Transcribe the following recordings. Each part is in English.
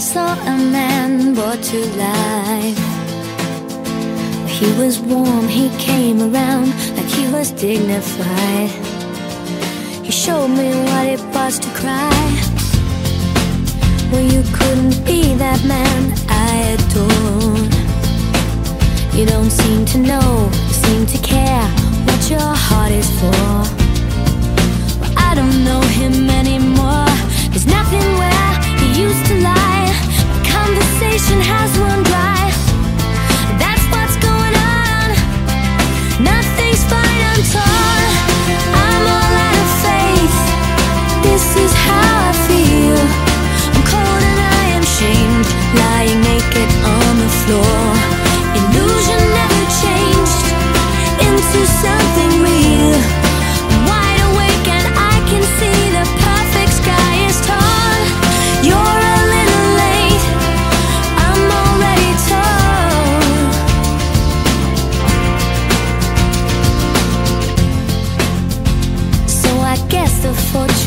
saw a man brought to life. He was warm, he came around like he was dignified. He showed me what it was to cry. Well, you couldn't be that man I adored. You don't seem to know,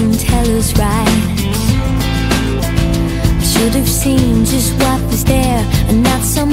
fortune teller's right. I should have seen just what was there and not some